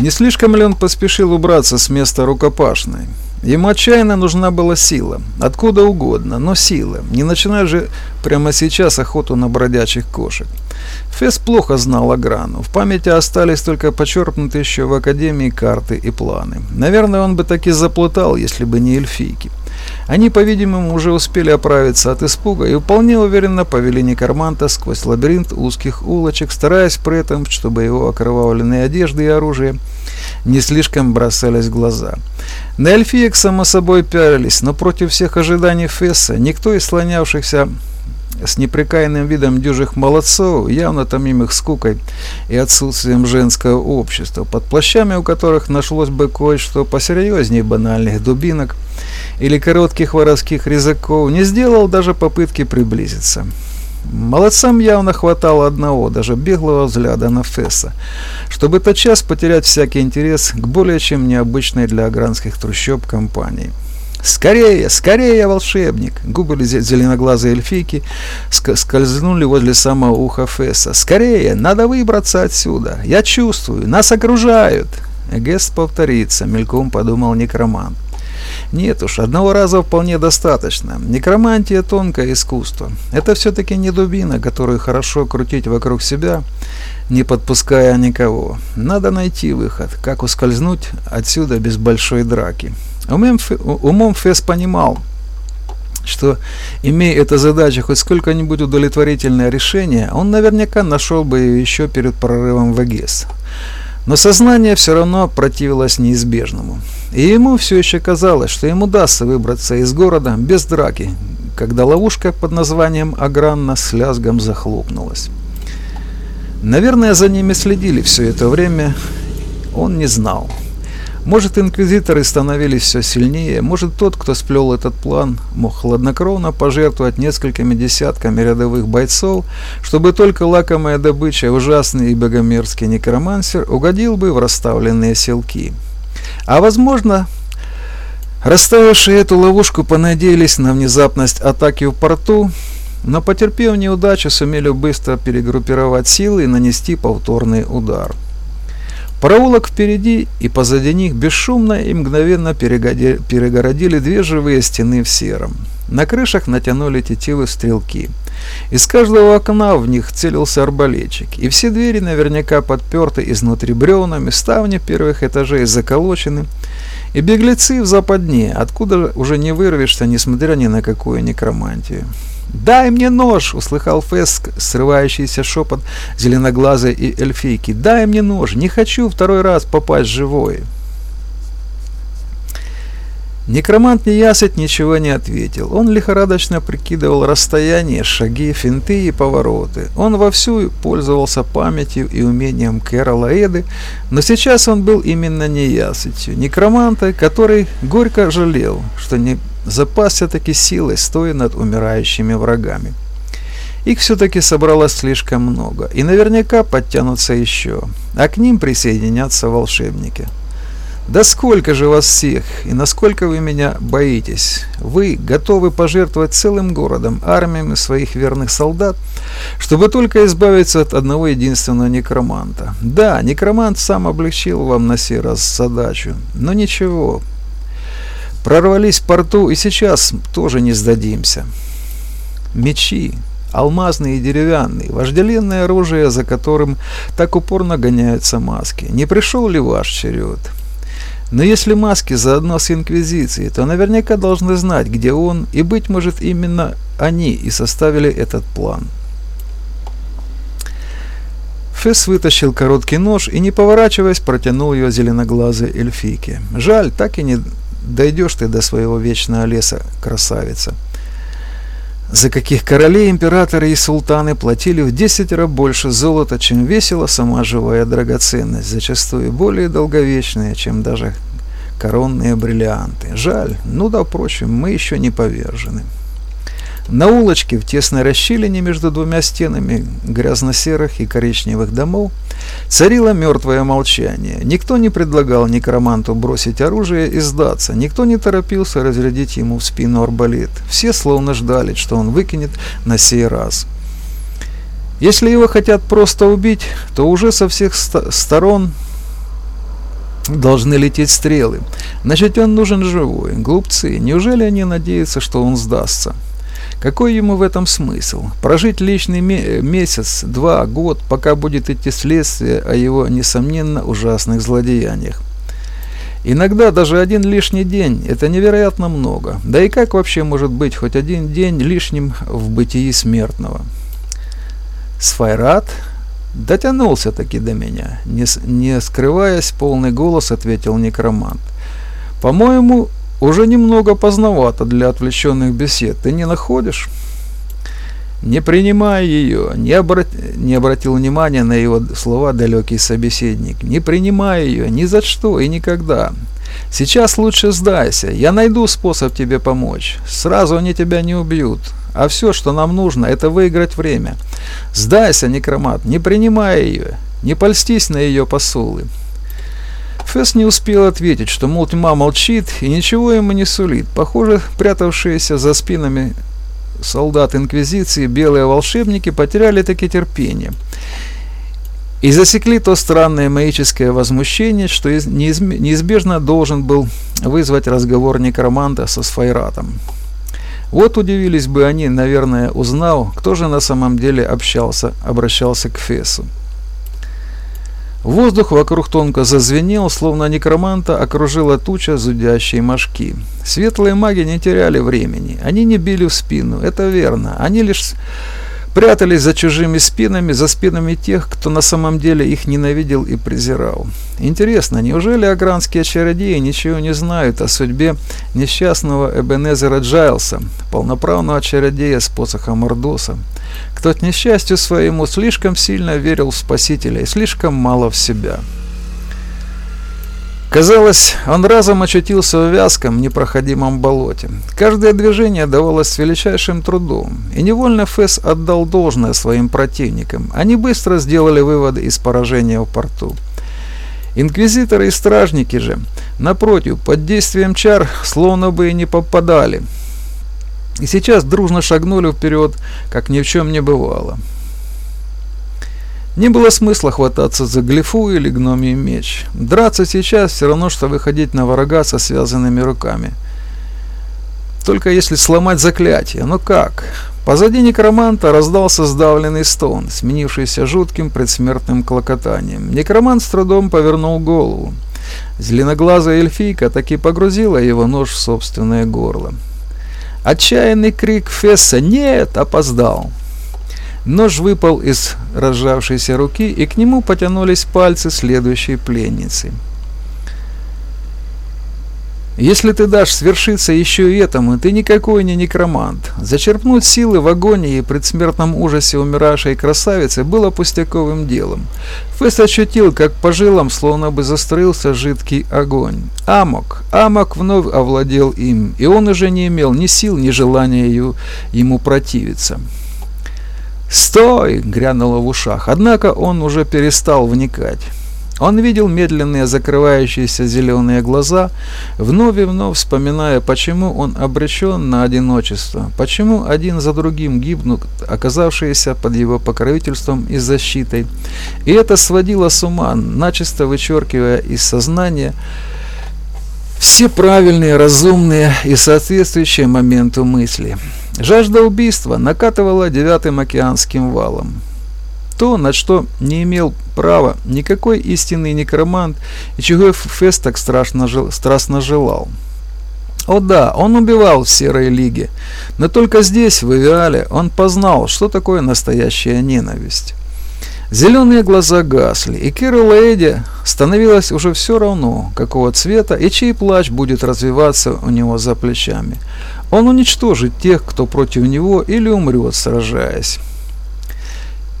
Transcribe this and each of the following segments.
Не слишком ли он поспешил убраться с места рукопашной? Ему отчаянно нужна была сила, откуда угодно, но сила. Не начинай же прямо сейчас охоту на бродячих кошек. Фесс плохо знал Аграну. В памяти остались только почерпнутые еще в Академии карты и планы. Наверное, он бы таки заплутал, если бы не эльфийки. Они, по-видимому, уже успели оправиться от испуга и вполне уверенно повели Некарманта сквозь лабиринт узких улочек, стараясь при этом, чтобы его окровавленные одежды и оружие не слишком бросались в глаза. На эльфиек, само собой, пялились, но против всех ожиданий Фесса никто из слонявшихся с непрекаянным видом дюжих молодцов, явно томимых скукой и отсутствием женского общества, под плащами у которых нашлось бы кое-что посерьезнее банальных дубинок или коротких воровских резаков, не сделал даже попытки приблизиться. Молодцам явно хватало одного, даже беглого взгляда на Фесса, чтобы тотчас потерять всякий интерес к более чем необычной для агранских трущоб компании. «Скорее, скорее, волшебник!» Губы зеленоглазой эльфийки скользнули возле самого уха Фесса. «Скорее, надо выбраться отсюда! Я чувствую, нас окружают!» Гест повторится, мельком подумал некромант. Нет уж, одного раза вполне достаточно. Некромантия – тонкое искусство. Это все-таки не дубина, которую хорошо крутить вокруг себя, не подпуская никого. Надо найти выход, как ускользнуть отсюда без большой драки. Умом, умом Фесс понимал, что, имея эта задача хоть сколько-нибудь удовлетворительное решение, он наверняка нашел бы ее еще перед прорывом в Эгес. Но сознание все равно противилось неизбежному. И ему все еще казалось, что ему удастся выбраться из города без драки, когда ловушка под названием Агранна с лязгом захлопнулась. Наверное, за ними следили все это время, он не знал. Может, инквизиторы становились все сильнее, может, тот, кто сплел этот план, мог хладнокровно пожертвовать несколькими десятками рядовых бойцов, чтобы только лакомая добыча, ужасный и богомерзкий некромансер, угодил бы в расставленные селки. А возможно, расставившие эту ловушку понадеялись на внезапность атаки в порту, но потерпев неудачу, сумели быстро перегруппировать силы и нанести повторный удар. Проулок впереди и позади них бесшумно и мгновенно перегородили две живые стены в сером. На крышах натянули тетивы стрелки. Из каждого окна в них целился арбалетчик, и все двери наверняка подперты изнутри бревнами, ставни первых этажей заколочены, и беглецы в западне, откуда уже не вырвешься, несмотря ни на какую некромантию. «Дай мне нож!» — услыхал Феск, срывающийся шепот зеленоглазой и эльфийки. «Дай мне нож! Не хочу второй раз попасть живой!» Некромант неясыть ничего не ответил. Он лихорадочно прикидывал расстояние, шаги, финты и повороты. Он вовсю пользовался памятью и умением Кэрола Эды, но сейчас он был именно неясытью. Некроманта, который горько жалел, что не запасся таки силой, стоя над умирающими врагами. Их все-таки собралось слишком много, и наверняка подтянутся еще, а к ним присоединятся волшебники. Да сколько же вас всех, и насколько вы меня боитесь? Вы готовы пожертвовать целым городом, армиями своих верных солдат, чтобы только избавиться от одного единственного некроманта. Да, некромант сам облегчил вам на сей раз задачу, но ничего. Прорвались в порту и сейчас тоже не сдадимся. Мечи, алмазные и деревянные, вожделенное оружие, за которым так упорно гоняются маски. Не пришел ли ваш черед? Но если маски заодно с Инквизицией, то наверняка должны знать, где он, и, быть может, именно они и составили этот план. Фесс вытащил короткий нож и, не поворачиваясь, протянул ее зеленоглазой эльфийке. «Жаль, так и не дойдешь ты до своего вечного леса, красавица». За каких королей, императоры и султаны платили в десятеро больше золота, чем весила сама живая драгоценность, зачастую более долговечная, чем даже коронные бриллианты. Жаль, ну да, впрочем, мы еще не повержены. На улочке в тесной расщелине между двумя стенами грязно-серых и коричневых домов царило мертвое молчание. Никто не предлагал некроманту бросить оружие и сдаться, никто не торопился разрядить ему в спину арбалет. Все словно ждали, что он выкинет на сей раз. Если его хотят просто убить, то уже со всех ст сторон должны лететь стрелы. Значит, он нужен живой. Глупцы, неужели они надеются, что он сдастся? Какой ему в этом смысл? Прожить личный месяц, два, год, пока будет идти следствие о его, несомненно, ужасных злодеяниях. Иногда даже один лишний день – это невероятно много. Да и как вообще может быть хоть один день лишним в бытии смертного? Сфайрат дотянулся таки до меня. Не, не скрываясь, полный голос ответил некромант. По-моему, уже немного поздновато для отвлеченных бесед. Ты не находишь? Не принимай ее, не, обрат... не обратил внимания на его слова далекий собеседник. Не принимай ее ни за что и никогда. Сейчас лучше сдайся, я найду способ тебе помочь. Сразу они тебя не убьют. А все, что нам нужно, это выиграть время. Сдайся, некромат, не принимай ее, не польстись на ее посулы. Фесс не успел ответить, что, мол, тьма молчит и ничего ему не сулит. Похоже, прятавшиеся за спинами солдат Инквизиции белые волшебники потеряли таки терпение и засекли то странное магическое возмущение, что неизбежно должен был вызвать разговор некроманта со Сфайратом. Вот удивились бы они, наверное, узнав, кто же на самом деле общался, обращался к Фесу. Воздух вокруг тонко зазвенел, словно некроманта окружила туча зудящей мошки. Светлые маги не теряли времени, они не били в спину, это верно, они лишь прятались за чужими спинами, за спинами тех, кто на самом деле их ненавидел и презирал. Интересно, неужели агранские чародеи ничего не знают о судьбе несчастного Эбенезера Джайлса, полноправного чародея с посохом Ордоса, кто к несчастью своему слишком сильно верил в Спасителя и слишком мало в себя? Казалось, он разом очутился в вязком, непроходимом болоте. Каждое движение давалось с величайшим трудом, и невольно Фесс отдал должное своим противникам. Они быстро сделали выводы из поражения в порту. Инквизиторы и стражники же, напротив, под действием чар словно бы и не попадали. И сейчас дружно шагнули вперед, как ни в чем не бывало. Не было смысла хвататься за глифу или гномий меч. Драться сейчас все равно, что выходить на врага со связанными руками. Только если сломать заклятие. Но как? Позади некроманта раздался сдавленный стон, сменившийся жутким предсмертным клокотанием. Некромант с трудом повернул голову. Зеленоглазая эльфийка таки погрузила его нож в собственное горло. Отчаянный крик Фесса «Нет!» опоздал. Нож выпал из разжавшейся руки, и к нему потянулись пальцы следующей пленницы. Если ты дашь свершиться еще и этому, ты никакой не некромант. Зачерпнуть силы в агонии и предсмертном ужасе умиравшей красавицы было пустяковым делом. Фесс ощутил, как по жилам словно бы застроился жидкий огонь. Амок, Амок вновь овладел им, и он уже не имел ни сил, ни желания ему противиться. «Стой!» — грянуло в ушах, однако он уже перестал вникать. Он видел медленные закрывающиеся зеленые глаза, вновь и вновь вспоминая, почему он обречен на одиночество, почему один за другим гибнут оказавшиеся под его покровительством и защитой. И это сводило с ума, начисто вычеркивая из сознания все правильные, разумные и соответствующие моменту мысли. Жажда убийства накатывала девятым океанским валом. То, на что не имел права никакой истинный некромант и чего Фест так страшно, страстно желал. О да, он убивал в Серой Лиге, но только здесь, в Эвиале, он познал, что такое настоящая ненависть. Зеленые глаза гасли, и Киру Лейди становилось уже все равно, какого цвета и чей плач будет развиваться у него за плечами. Он уничтожит тех, кто против него, или умрет, сражаясь.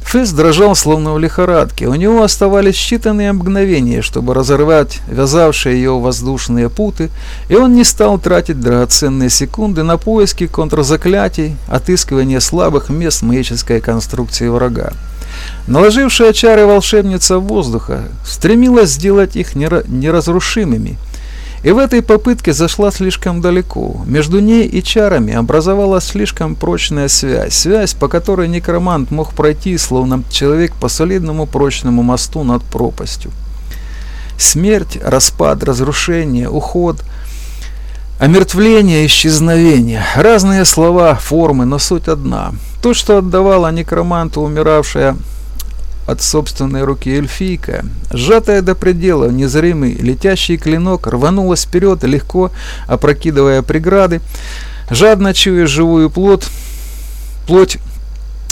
Фесс дрожал, словно в лихорадке. У него оставались считанные мгновения, чтобы разорвать вязавшие его воздушные путы, и он не стал тратить драгоценные секунды на поиски контрзаклятий, отыскивание слабых мест магической конструкции врага. Наложившая чары волшебница воздуха стремилась сделать их неразрушимыми, и в этой попытке зашла слишком далеко. Между ней и чарами образовалась слишком прочная связь, связь, по которой некромант мог пройти, словно человек по солидному прочному мосту над пропастью. Смерть, распад, разрушение, уход, омертвление, исчезновение. Разные слова, формы, но суть одна. То, что отдавала некроманту умиравшая от собственной руки эльфийка, сжатая до предела, незримый летящий клинок рванулась вперед, легко опрокидывая преграды, жадно чуя живую плоть, плоть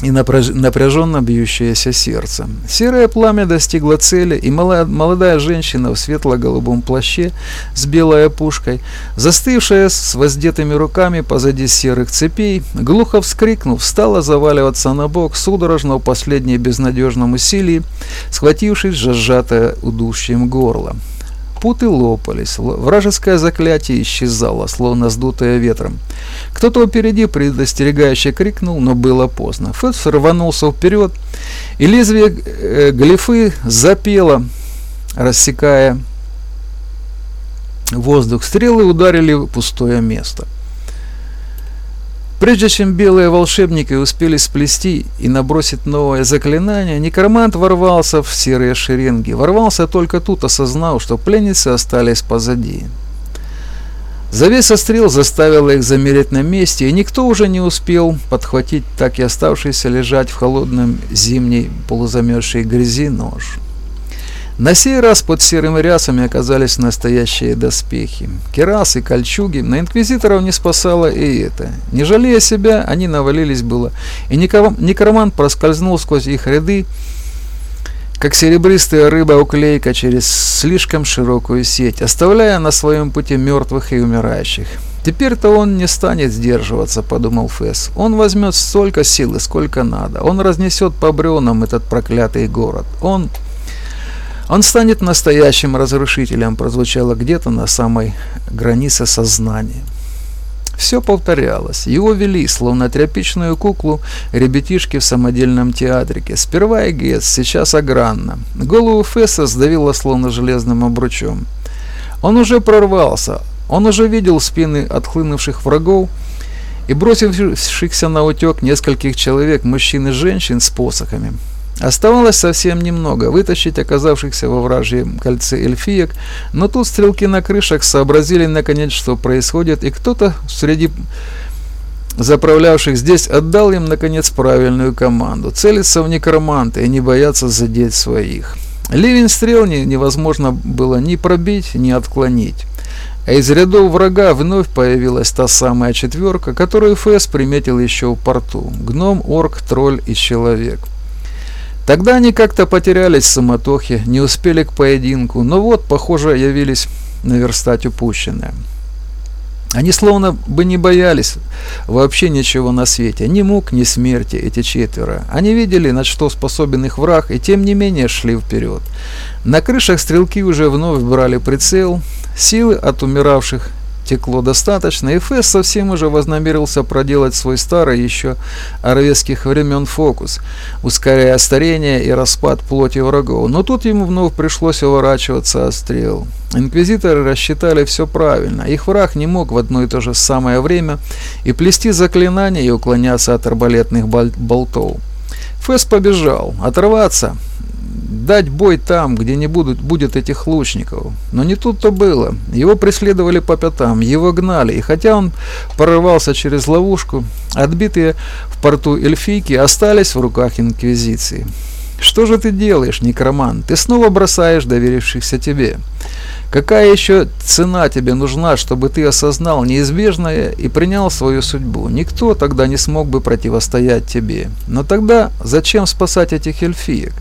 и напряженно бьющееся сердце. Серое пламя достигло цели, и молодая женщина в светло-голубом плаще с белой опушкой, застывшая с воздетыми руками позади серых цепей, глухо вскрикнув, стала заваливаться на бок, судорожно в последней безнадежном усилии, схватившись за сжатое удушьем горло. Путы лопались, вражеское заклятие исчезало, словно сдутое ветром. Кто-то впереди предостерегающе крикнул, но было поздно. Фэтс рванулся вперед, и лезвие э, глифы запело, рассекая воздух. Стрелы ударили в пустое место. Прежде чем белые волшебники успели сплести и набросить новое заклинание, некромант ворвался в серые шеренги. Ворвался только тут, осознав, что пленницы остались позади. Завеса стрел заставила их замереть на месте, и никто уже не успел подхватить так и оставшийся лежать в холодном зимней полузамерзшей грязи нож. На сей раз под серыми рясами оказались настоящие доспехи. Керасы, кольчуги, на инквизиторов не спасало и это. Не жалея себя, они навалились было, и некромант проскользнул сквозь их ряды, как серебристая рыба-уклейка через слишком широкую сеть, оставляя на своем пути мертвых и умирающих. «Теперь-то он не станет сдерживаться», — подумал Фесс. «Он возьмет столько силы, сколько надо. Он разнесет по бревнам этот проклятый город. Он...» Он станет настоящим разрушителем, прозвучало где-то на самой границе сознания. Все повторялось. Его вели, словно тряпичную куклу, ребятишки в самодельном театрике. Сперва Эгес, сейчас Агранна. Голову Фесса сдавило словно железным обручом. Он уже прорвался. Он уже видел спины отхлынувших врагов и бросившихся на утек нескольких человек, мужчин и женщин с посохами. Оставалось совсем немного, вытащить оказавшихся во вражьем кольце эльфиек, но тут стрелки на крышах сообразили наконец, что происходит, и кто-то среди заправлявших здесь отдал им наконец правильную команду – целиться в некроманта и не бояться задеть своих. Ливень стрел невозможно было ни пробить, ни отклонить. А из рядов врага вновь появилась та самая четверка, которую Фэс приметил еще в порту – гном, орк, тролль и человек – Тогда они как-то потерялись в самотохе, не успели к поединку, но вот, похоже, явились наверстать упущенное. Они словно бы не боялись вообще ничего на свете, ни мук, ни смерти, эти четверо. Они видели, на что способен их враг, и тем не менее шли вперед. На крышах стрелки уже вновь брали прицел, силы от умиравших текло достаточно, и Фесс совсем уже вознамерился проделать свой старый еще арвесских времен фокус, ускоряя старение и распад плоти врагов. Но тут ему вновь пришлось уворачиваться от стрел. Инквизиторы рассчитали все правильно. Их враг не мог в одно и то же самое время и плести заклинания и уклоняться от арбалетных болтов. Фесс побежал. Оторваться дать бой там, где не будут, будет этих лучников. Но не тут-то было. Его преследовали по пятам, его гнали, и хотя он прорывался через ловушку, отбитые в порту эльфийки остались в руках Инквизиции. Что же ты делаешь, некроман? Ты снова бросаешь доверившихся тебе. Какая еще цена тебе нужна, чтобы ты осознал неизбежное и принял свою судьбу? Никто тогда не смог бы противостоять тебе. Но тогда зачем спасать этих эльфиек?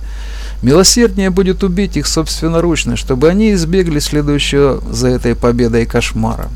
Милосерднее будет убить их собственноручно, чтобы они избегли следующего за этой победой кошмара.